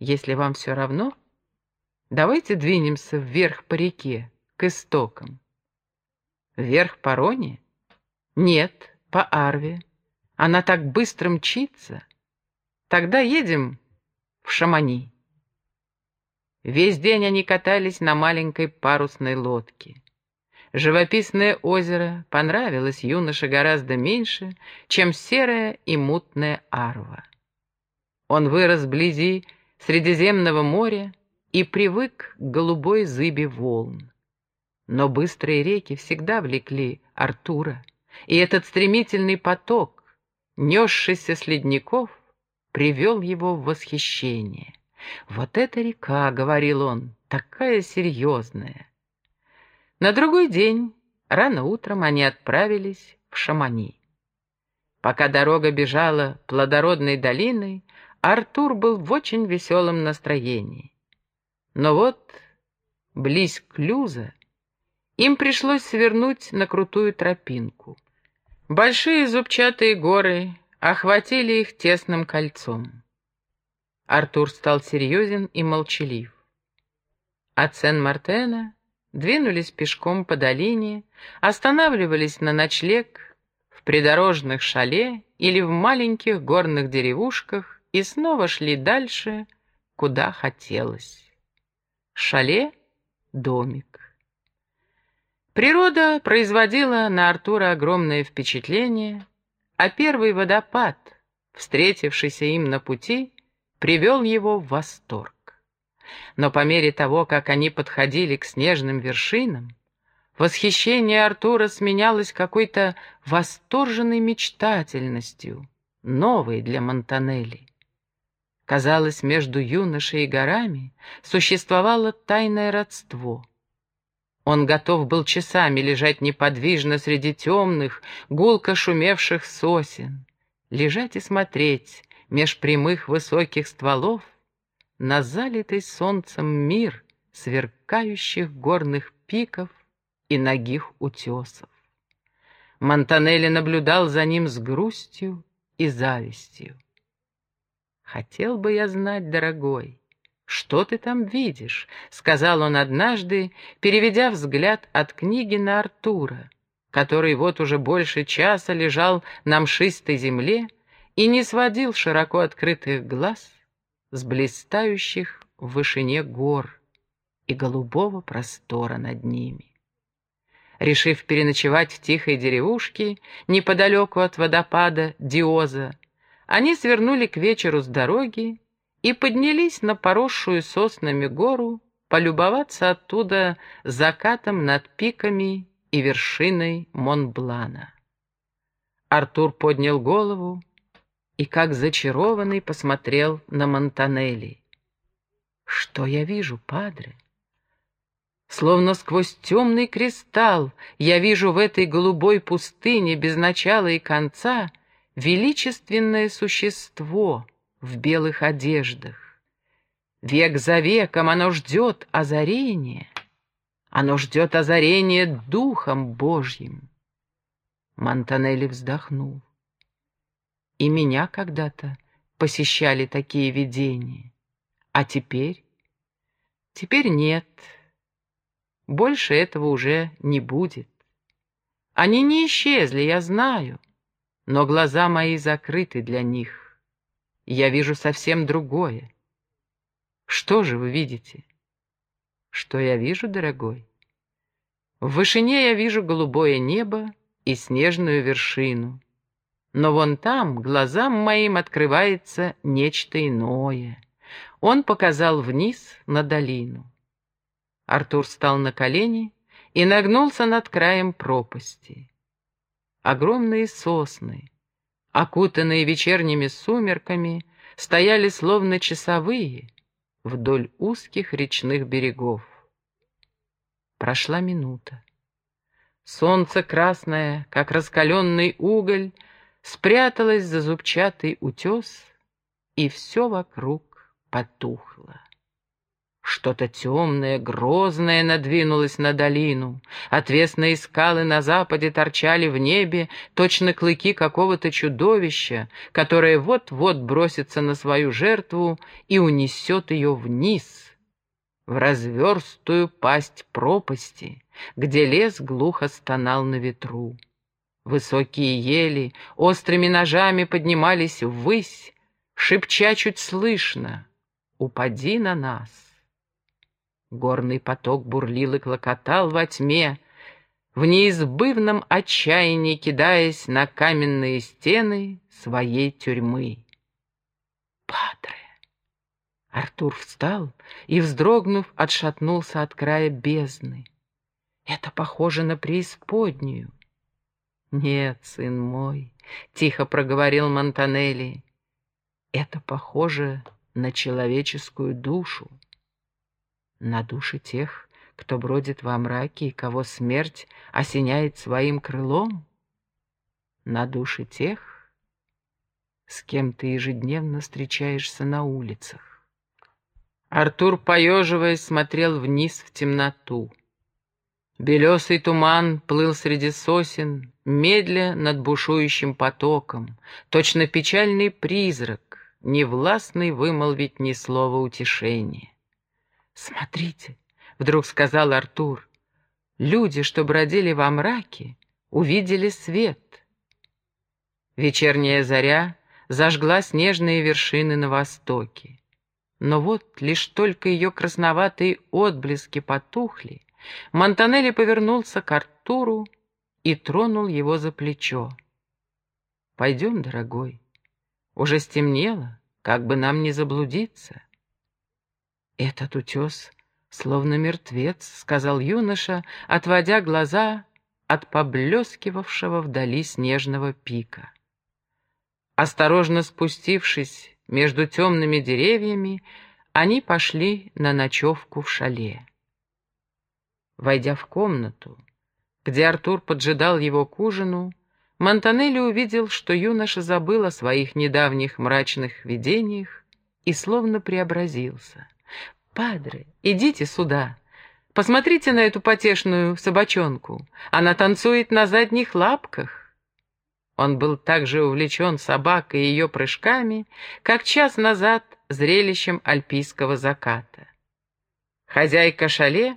Если вам все равно, давайте двинемся вверх по реке, к истокам. Вверх по Роне? Нет, по Арве. Она так быстро мчится. Тогда едем в Шамани. Весь день они катались на маленькой парусной лодке. Живописное озеро понравилось юноше гораздо меньше, чем серая и мутная Арва. Он вырос вблизи Средиземного моря и привык к голубой зыбе волн. Но быстрые реки всегда влекли Артура, и этот стремительный поток, несшийся с ледников, привел его в восхищение. «Вот эта река», — говорил он, — «такая серьезная». На другой день, рано утром, они отправились в Шамани. Пока дорога бежала плодородной долиной, Артур был в очень веселом настроении. Но вот, близ Клюза, им пришлось свернуть на крутую тропинку. Большие зубчатые горы охватили их тесным кольцом. Артур стал серьезен и молчалив. От Сен-Мартена двинулись пешком по долине, останавливались на ночлег в придорожных шале или в маленьких горных деревушках и снова шли дальше, куда хотелось. Шале — домик. Природа производила на Артура огромное впечатление, а первый водопад, встретившийся им на пути, привел его в восторг. Но по мере того, как они подходили к снежным вершинам, восхищение Артура сменялось какой-то восторженной мечтательностью, новой для Монтанелли. Казалось, между юношей и горами существовало тайное родство. Он готов был часами лежать неподвижно среди темных, гулко шумевших сосен, лежать и смотреть, меж прямых высоких стволов на залитый солнцем мир сверкающих горных пиков и ногих утесов. Монтанелли наблюдал за ним с грустью и завистью. «Хотел бы я знать, дорогой, что ты там видишь?» — сказал он однажды, переведя взгляд от книги на Артура, который вот уже больше часа лежал на мшистой земле, и не сводил широко открытых глаз с блистающих в вышине гор и голубого простора над ними. Решив переночевать в тихой деревушке неподалеку от водопада Диоза, они свернули к вечеру с дороги и поднялись на поросшую соснами гору полюбоваться оттуда закатом над пиками и вершиной Монблана. Артур поднял голову и как зачарованный посмотрел на Монтанелли. «Что я вижу, падре?» Словно сквозь темный кристалл я вижу в этой голубой пустыне без начала и конца величественное существо в белых одеждах. Век за веком оно ждет озарения, оно ждет озарения Духом Божьим. Монтанелли вздохнул. И меня когда-то посещали такие видения. А теперь? Теперь нет. Больше этого уже не будет. Они не исчезли, я знаю, но глаза мои закрыты для них. Я вижу совсем другое. Что же вы видите? Что я вижу, дорогой? В вышине я вижу голубое небо и снежную вершину но вон там глазам моим открывается нечто иное. Он показал вниз на долину. Артур встал на колени и нагнулся над краем пропасти. Огромные сосны, окутанные вечерними сумерками, стояли словно часовые вдоль узких речных берегов. Прошла минута. Солнце красное, как раскаленный уголь, спряталась за зубчатый утес, и все вокруг потухло. Что-то темное, грозное надвинулось на долину. Отвесные скалы на западе торчали в небе, точно клыки какого-то чудовища, которое вот-вот бросится на свою жертву и унесет ее вниз, в разверстую пасть пропасти, где лес глухо стонал на ветру. Высокие ели острыми ножами поднимались ввысь, шепча чуть слышно «Упади на нас». Горный поток бурлил и клокотал во тьме, в неизбывном отчаянии кидаясь на каменные стены своей тюрьмы. «Падре!» Артур встал и, вздрогнув, отшатнулся от края бездны. «Это похоже на преисподнюю». «Нет, сын мой», — тихо проговорил Монтанелли, — «это похоже на человеческую душу» на души тех, кто бродит во мраке и кого смерть осеняет своим крылом? На души тех, с кем ты ежедневно встречаешься на улицах? Артур, поеживаясь, смотрел вниз в темноту. Белесый туман плыл среди сосен, медля над бушующим потоком, точно печальный призрак, невластный вымолвить ни слова утешения. «Смотрите», — вдруг сказал Артур, — «люди, что бродили во мраке, увидели свет». Вечерняя заря зажгла снежные вершины на востоке. Но вот лишь только ее красноватые отблески потухли, Монтанелли повернулся к Артуру и тронул его за плечо. «Пойдем, дорогой, уже стемнело, как бы нам не заблудиться». «Этот утес словно мертвец», — сказал юноша, отводя глаза от поблескивавшего вдали снежного пика. Осторожно спустившись между темными деревьями, они пошли на ночевку в шале. Войдя в комнату, где Артур поджидал его к ужину, Монтанелли увидел, что юноша забыл о своих недавних мрачных видениях и словно преобразился. «Падре, идите сюда. Посмотрите на эту потешную собачонку. Она танцует на задних лапках». Он был так же увлечен собакой и ее прыжками, как час назад зрелищем альпийского заката. Хозяйка шале,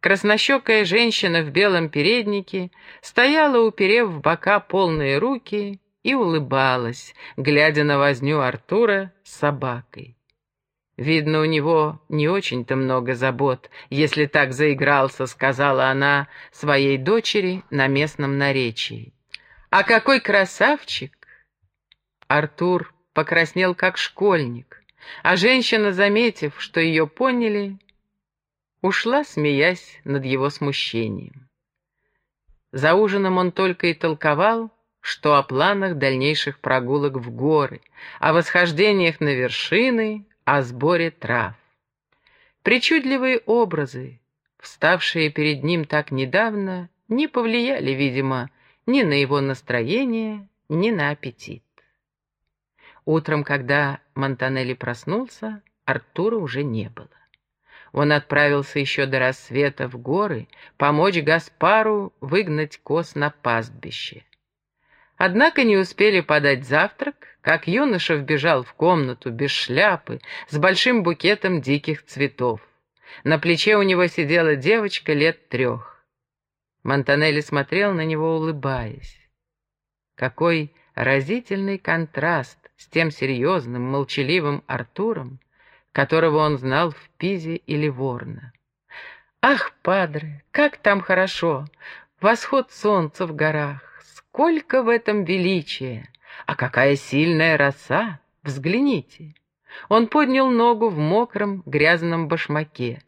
краснощекая женщина в белом переднике, стояла, уперев в бока полные руки, и улыбалась, глядя на возню Артура с собакой. «Видно, у него не очень-то много забот, если так заигрался», — сказала она своей дочери на местном наречии. «А какой красавчик!» Артур покраснел как школьник, а женщина, заметив, что ее поняли, ушла, смеясь над его смущением. За ужином он только и толковал, что о планах дальнейших прогулок в горы, о восхождениях на вершины, о сборе трав. Причудливые образы, вставшие перед ним так недавно, не повлияли, видимо, ни на его настроение, ни на аппетит. Утром, когда Монтанелли проснулся, Артура уже не было. Он отправился еще до рассвета в горы помочь Гаспару выгнать коз на пастбище. Однако не успели подать завтрак, как юноша вбежал в комнату без шляпы, с большим букетом диких цветов. На плече у него сидела девочка лет трех. Монтанелли смотрел на него, улыбаясь. Какой разительный контраст с тем серьезным, молчаливым Артуром, которого он знал в Пизе или Ворно. «Ах, падре, как там хорошо! Восход солнца в горах! Сколько в этом величия! А какая сильная роса! Взгляните!» Он поднял ногу в мокром, грязном башмаке.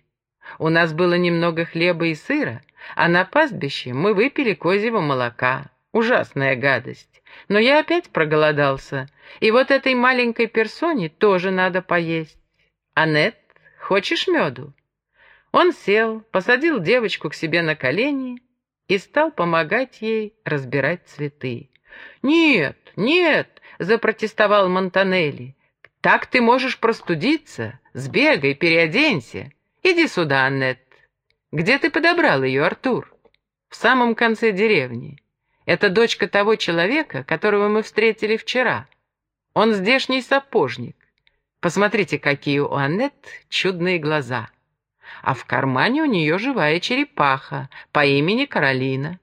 У нас было немного хлеба и сыра, а на пастбище мы выпили козьего молока. Ужасная гадость. Но я опять проголодался, и вот этой маленькой персоне тоже надо поесть. Анет, хочешь меду? Он сел, посадил девочку к себе на колени и стал помогать ей разбирать цветы. «Нет, нет!» — запротестовал Монтанелли. «Так ты можешь простудиться. Сбегай, переоденься. Иди сюда, Аннет. Где ты подобрал ее, Артур? В самом конце деревни. Это дочка того человека, которого мы встретили вчера. Он здешний сапожник. Посмотрите, какие у Аннет чудные глаза. А в кармане у нее живая черепаха по имени Каролина.